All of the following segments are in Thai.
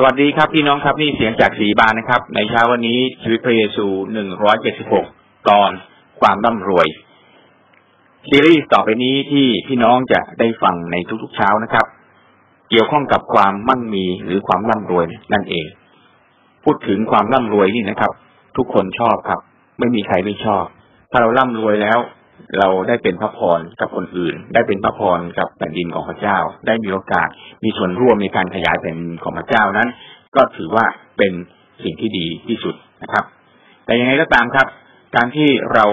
สวัสดีครับพี่น้องครับนี่เสียงจากสีบานนะครับ ในเช้าวันนี้ชีวิตพระเยซูหนึ่งร้อยเจ็ดสิบหกตอนความร่ำรวย ซีรีส์ต่อไปนี้ที่พี่น้องจะได้ฟังในทุกๆเช้านะครับ เกี่ยวข้องกับความมั่งมีหรือความร่ำรวยนั่นเอง พูดถึงความร่ำรวยนี่นะครับ ทุกคนชอบครับ ไม่มีใครไม่ชอบ ถ้าเราร่ำรวยแล้ว เราได้เป็นพระพรกับคนอื่น ได้เป็นพระพรกับแผ่นดินของพระเจ้า ได้มีโอกาสมีส่วนร่วมในการขยายแผ่นดินของพระเจ้านั้น ก็ถือว่าเป็นสิ่งที่ดีที่สุดนะครับ แต่ยังไงก็ตามครับ การที่เรา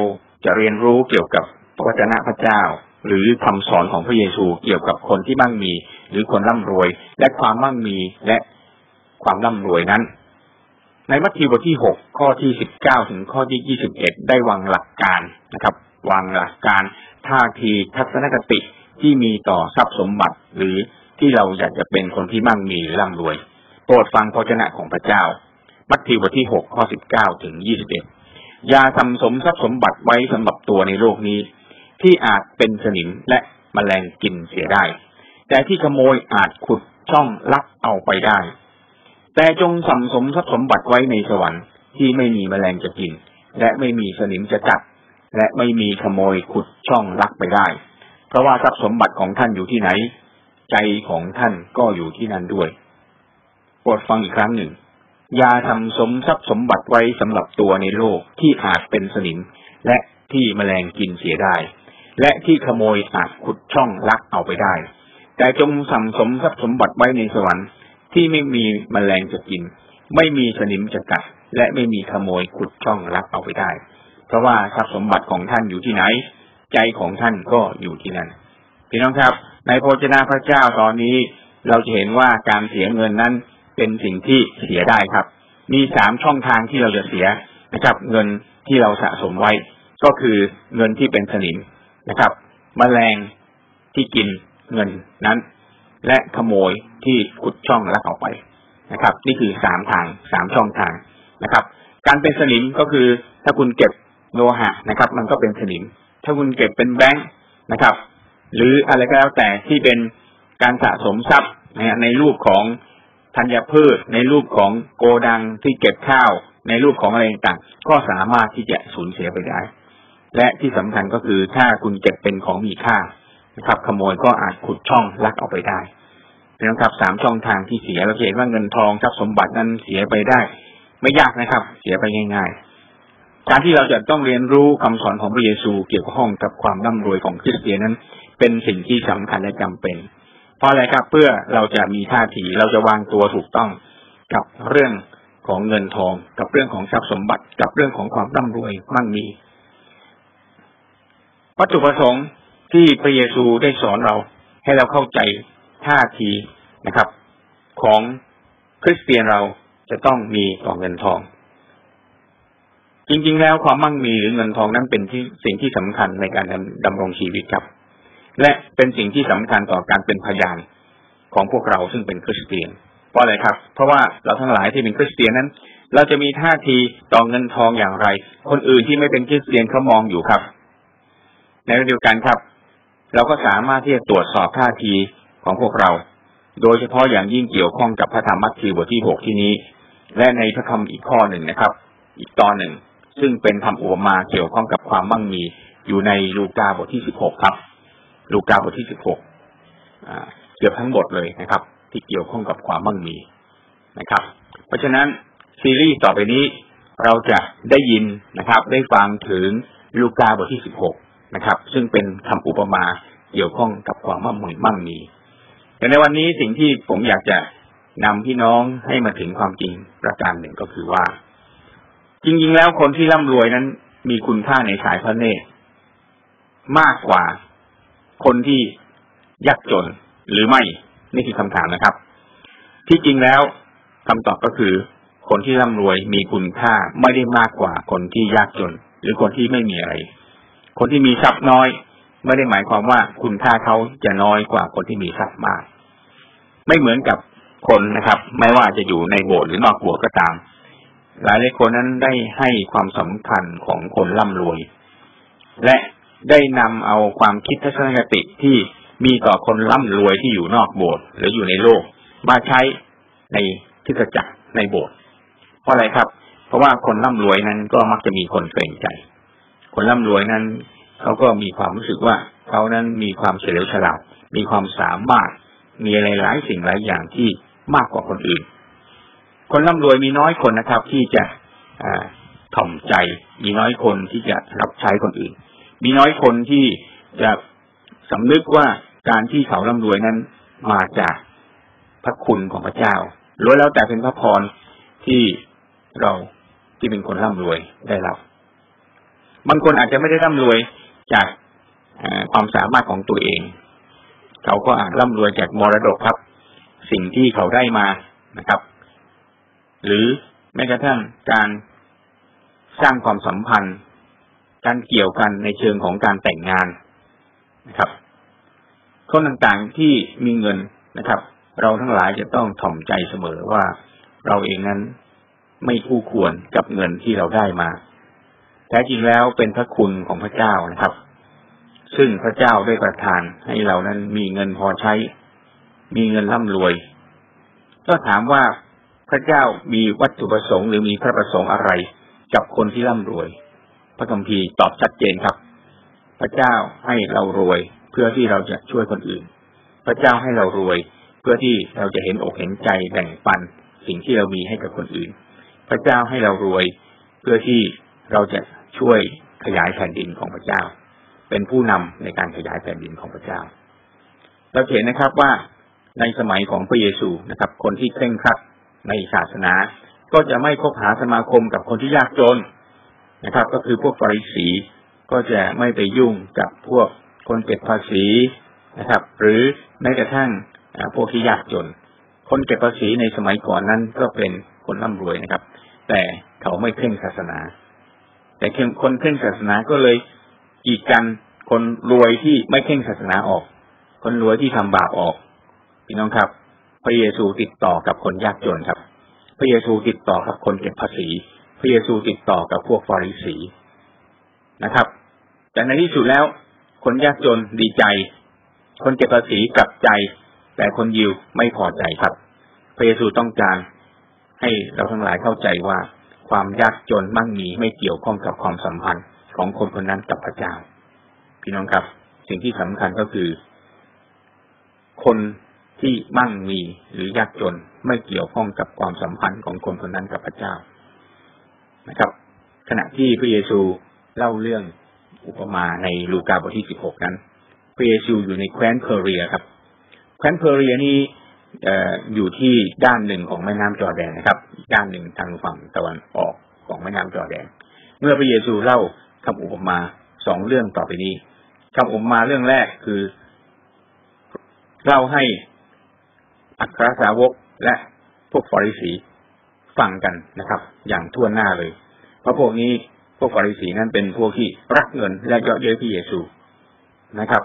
จะเรียนรู้เกี่ยวกับพระวจนะพระเจ้า หรือคำสอนของพระเยซูเกี่ยวกับคนที่มั่งมี หรือคนร่ำรวย และความมั่งมีและความร่ำรวยนั้น ในมัทธิวบทที่หกข้อที่สิบเก้าถึงข้อที่ยี่สิบเอ็ดได้วางหลักการนะครับ วางหลักการท่าทีทัศนคติที่มีต่อทรัพย์สมบัติ หรือที่เราอยากจะเป็นคนที่มั่งมีหรือร่ำรวย โปรดฟังพระเจ้าของพระเจ้า มัทธิวบทที่หกข้อสิบเก้าถึงยี่สิบเอ็ดอย่าทำสมทรัพย์สมบัติไว้สำหรับตัวในโลกนี้ ที่อาจเป็นสนิมและมแมลงกินเสียได้ แต่ที่ขโมยอาจขุดช่องลักเอาไปได้ แต่จงสั่งสมทรัพย์สมบัติไว้ในสวรรค์ที่ไม่มีแมลงจะกิน และไม่มีสนิมจะกัด และไม่มีขโมยขุดช่องลักไปได้ เพราะว่าทรัพย์สมบัติของท่านอยู่ที่ไหน ใจของท่านก็อยู่ที่นั่นด้วยโปรดฟังอีกครั้งหนึ่งอย่าทำสมทรัพย์สมบัติไว้สำหรับตัวในโลกที่อาจเป็นสนิม และที่แมลงกินเสียได้ และที่ขโมยอาจขุดช่องลักเอาไปได้ แต่จงสั่งสมทรัพย์สมบัติไว้ในสวรรค์ที่ไม่มีแมลงจะกิน ไม่มีสนิมจะกัด และไม่มีขโมยขุดช่องลักเอาไปได้ เพราะว่าทรัพย์สมบัติของท่านอยู่ที่ไหน ใจของท่านก็อยู่ที่นั่นพี่น้องครับ ในโพชนาพระเจ้าตอนนี้เราจะเห็นว่าการเสียเงินนั้นเป็นสิ่งที่เสียได้ครับ มีสามช่องทางที่เราจะเสียนะครับเงินที่เราสะสมไว้ ก็คือเงินที่เป็นสนิมนะครับมแมลงที่กินเงินนั้น และขโมยที่ขุดช่องลักออกไปนะครับ นี่คือสามทางสามช่องทางนะครับ การเป็นสนิมก็คือถ้าคุณเก็บ โลหะนะครับ มันก็เป็นสนิม ถ้าคุณเก็บเป็นแบงค์นะครับ หรืออะไรก็แล้วแต่ที่เป็นการสะสมทรัพย์ในรูปของธัญพืช ในรูปของโกดังที่เก็บข้าว ในรูปของอะไรต่างก็สามารถที่จะสูญเสียไปได้ และที่สำคัญก็คือถ้าคุณเก็บเป็นของมีค่านะครับ ขโมยก็อาจขุดช่องลักเอาไปได้นะครับสามช่องทางที่เสียเราเห็นว่าเงินทองทรัพย์สมบัตินั้นเสียไปได้ ไม่ยากนะครับ เสียไปง่าย ๆ การที่เราจะต้องเรียนรู้คำสอนของพระเยซูเกี่ยวข้องกับความร่ำรวยของคริสเตียนนั้น เป็นสิ่งที่สำคัญและจำเป็น เพราะอะไรครับเพื่อเราจะมีท่าทีเราจะวางตัวถูกต้องกับเรื่องของเงินทอง กับเรื่องของทรัพย์สมบัติ กับเรื่องของความร่ำรวยมั่งมี วัตถุประสงค์ที่พระเยซูได้สอนเราให้เราเข้าใจท่าทีนะครับ ของคริสเตียนเราจะต้องมีต่อเงินทอง จริง ๆ แล้วความมั่งมีหรือเงินทองนั้นเป็นที่สิ่งที่สำคัญในการดำรงชีวิตครับ และเป็นสิ่งที่สำคัญต่อการเป็นพยานของพวกเราซึ่งเป็นคริสเตียนเพราะอะไรครับ เพราะว่าเราทั้งหลายที่เป็นคริสเตียนนั้น เราจะมีท่าทีต่อเงินทองอย่างไร คนอื่นที่ไม่เป็นคริสเตียนเขามองอยู่ครับ ในเดียวกันครับ เราก็สามารถที่จะตรวจสอบท่าทีของพวกเรา โดยเฉพาะอย่างยิ่งเกี่ยวข้องกับพระธรรมมัทธิวบทที่หกที่นี้ และในพระธรรมอีกข้อหนึ่งนะครับ อีกตอนหนึ่ง ซึ่งเป็นคำอุปมาเกี่ยวข้องกับความมั่งมีอยู่ในลูกาบทที่สิบหกครับ ลูกาบทที่สิบหกเกือบทั้งหมดเลยนะครับ ที่เกี่ยวข้องกับความมั่งมีนะครับ เพราะฉะนั้นซีรีส์ต่อไปนี้เราจะได้ยินนะครับ ได้ฟังถึงลูกาบทที่สิบหกนะครับ ซึ่งเป็นคำอุปมาเกี่ยวข้องกับความมั่งมีมั่งมีแต่ในวันนี้สิ่งที่ผมอยากจะนำพี่น้องให้มาถึงความจริงประการหนึ่งก็คือว่า จริงๆแล้วคนที่ร่ำรวยนั้น มีคุณค่าในสายพระเนตรมากกว่าคนที่ยากจนหรือไม่นี่คือคำถามนะครับ ที่จริงแล้วคำตอบก็คือ คนที่ร่ำรวยมีคุณค่าไม่ได้มากกว่าคนที่ยากจน หรือคนที่ไม่มีอะไร คนที่มีทรัพย์น้อย ไม่ได้หมายความว่าคุณค่าเขาจะน้อยกว่าคนที่มีทรัพย์มาก ไม่เหมือนกับคนนะครับ ไม่ว่าจะอยู่ในโบสถ์หรือนอกโบสถ์ก็ตาม หลายหลายคนนั้นได้ให้ความสำคัญของคนร่ำรวย และได้นำเอาความคิดทัศนคติที่มีต่อคนร่ำรวยที่อยู่นอกโบสถ์หรืออยู่ในโลก มาใช้ในคริสตจักรในโบสถ์เพราะอะไรครับ เพราะว่าคนร่ำรวยนั้นก็มักจะมีคนเกรงใจ คนร่ำรวยนั้นเขาก็มีความรู้สึกว่าเขานั้นมีความเฉลียวฉลาดมีความสามารถมีอะไรหลายสิ่งหลายอย่างที่มากกว่าคนอื่น คนร่ำรวยมีน้อยคนนะครับ ที่จะถ่อมใจ มีน้อยคนที่จะรับใช้คนอื่น มีน้อยคนที่จะสำนึกว่าการที่เขาร่ำรวยนั้นมาจากพระคุณของพระเจ้าล้วนแล้วแต่เป็นพระพรที่เราที่เป็นคนร่ำรวยได้รับบางคนอาจจะไม่ได้ร่ำรวยจากความสามารถของตัวเอง เขาก็อาจร่ำรวยจากมรดกครับ สิ่งที่เขาได้มานะครับ หรือแม้กระทั่งการสร้างความสัมพันธ์ การเกี่ยวกันในเชิงของการแต่งงานนะครับคนต่างๆที่มีเงินนะครับ เราทั้งหลายจะต้องถ่อมใจเสมอว่าเราเองนั้นไม่คู่ควรกับเงินที่เราได้มาแท้จริงแล้วเป็นพระคุณของพระเจ้านะครับ ซึ่งพระเจ้าได้ประทานให้เรานั้นมีเงินพอใช้ มีเงินร่ำรวย ก็ถามว่า พระเจ้ามีวัตถุประสงค์หรือมีพระประสงค์อะไร กับคนที่ร่ำรวย พระคัมภีร์ตอบชัดเจนครับ พระเจ้าให้เรารวยเพื่อที่เราจะช่วยคนอื่น พระเจ้าให้เรารวยเพื่อที่เราจะเห็นอกเห็นใจแบ่งปันสิ่งที่เรามีให้กับคนอื่น พระเจ้าให้เรารวยเพื่อที่เราจะช่วยขยายแผ่นดินของพระเจ้า เป็นผู้นำในการขยายแผ่นดินของพระเจ้า เราเห็นนะครับว่าในสมัยของพระเยซูนะครับ คนที่เคร่งครัด ในศาสนา ก็จะไม่คบหาสมาคมกับคนที่ยากจนนะครับ ก็คือพวกฟาริสีก็จะไม่ไปยุ่งกับพวกคนเก็บภาษีนะครับ หรือแม้กระทั่งพวกที่ยากจน คนเก็บภาษีในสมัยก่อนนั้นก็เป็นคนร่ำรวยนะครับ แต่เขาไม่เคร่งศาสนา แต่คนเคร่งศาสนาก็เลยกีดกันคนรวยที่ไม่เคร่งศาสนาออก คนรวยที่ทำบาปออกพี่น้องครับ พระเยซูติดต่อกับคนยากจนครับ พระเยซูติดต่อกับคนเก็บภาษี พระเยซูติดต่อกับพวกฟาริสีนะครับ แต่ในที่สุดแล้ว คนยากจนดีใจ คนเก็บภาษีกลับใจ แต่คนยิวไม่พอใจครับ พระเยซูต้องการให้เราทั้งหลายเข้าใจว่าความยากจนมั่งมีไม่เกี่ยวข้องกับความสัมพันธ์ของคนคนนั้นกับพระเจ้า พี่น้องครับ สิ่งที่สำคัญก็คือ คน ที่มั่งมีหรือยากจนไม่เกี่ยวข้องกับความสัมพันธ์ของคนคนนั้นกับพระเจ้านะครับ ขณะที่พระเยซูเล่าเรื่องอุปมาในลูกาบทที่สิบหกนั้น พระเยซูอยู่ในแคว้นเพอเรียครับ แคว้นเพอเรียนี้อยู่ที่ด้านหนึ่งของแม่น้ำจอแดนนะครับ ด้านหนึ่งทางฝั่งตะวันออกของแม่น้ำจอแดน เมื่อพระเยซูเล่าคำอุปมาสองเรื่องต่อไปนี้คำอุปมาเรื่องแรกคือเล่าให้ อัครสาวกและพวกฟาริสีฟังกันนะครับ อย่างทั่วหน้าเลย เพราะพวกนี้พวกฟาริสีนั้นเป็นพวกที่รักเงินและเยาะเย้ยพระเยซูนะครับ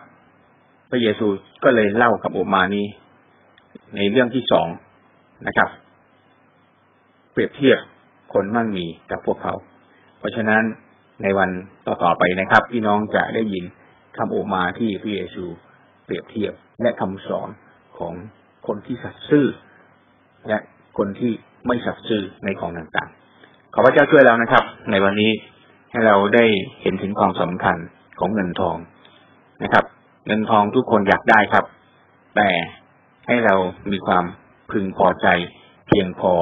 พระเยซูก็เลยเล่าคำอุมานี้ ในเรื่องที่สองนะครับ เปรียบเทียบคนมั่งมีกับพวกเขา เพราะฉะนั้นในวันต่อๆไปนะครับ พี่น้องจะได้ยินคำโอมาที่พระเยซู เปรียบเทียบและคำสอนของ คนที่สัตย์ซื่อ และคนที่ไม่สัตย์ซื่อในของต่างๆ ขอพระเจ้าช่วยเรานะครับ ในวันนี้ให้เราได้เห็นถึงความสำคัญของเงินทองนะครับ เงินทองทุกคนอยากได้ครับ แต่ให้เรามีความพึงพอใจ เพียงพอ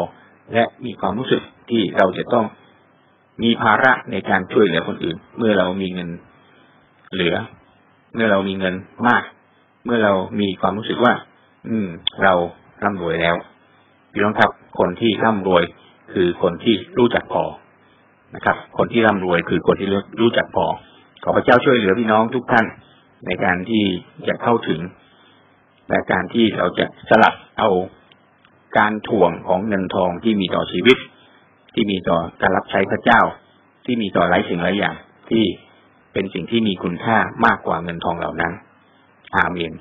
และมีความรู้สึกที่เราจะต้องมีภาระในการช่วยเหลือคนอื่น เมื่อเรามีเงินเหลือ เมื่อเรามีเงินมาก เมื่อเรามีความรู้สึกว่า อืม เราร่ำรวยแล้วพี่น้องครับ คนที่ร่ำรวย คือคนที่รู้จักพอนะครับ คนที่ร่ำรวยคือคนที่รู้จักพอ ขอพระเจ้าช่วยเหลือพี่น้องทุกท่านในการที่จะเข้าถึงและการที่เราจะสลับเอาการถ่วงของเงินทองที่มีต่อชีวิต ที่มีต่อการรับใช้พระเจ้า ที่มีต่อหลายสิ่งหลายอย่าง ที่เป็นสิ่งที่มีคุณค่ามากกว่าเงินทองเหล่านั้น อาเมน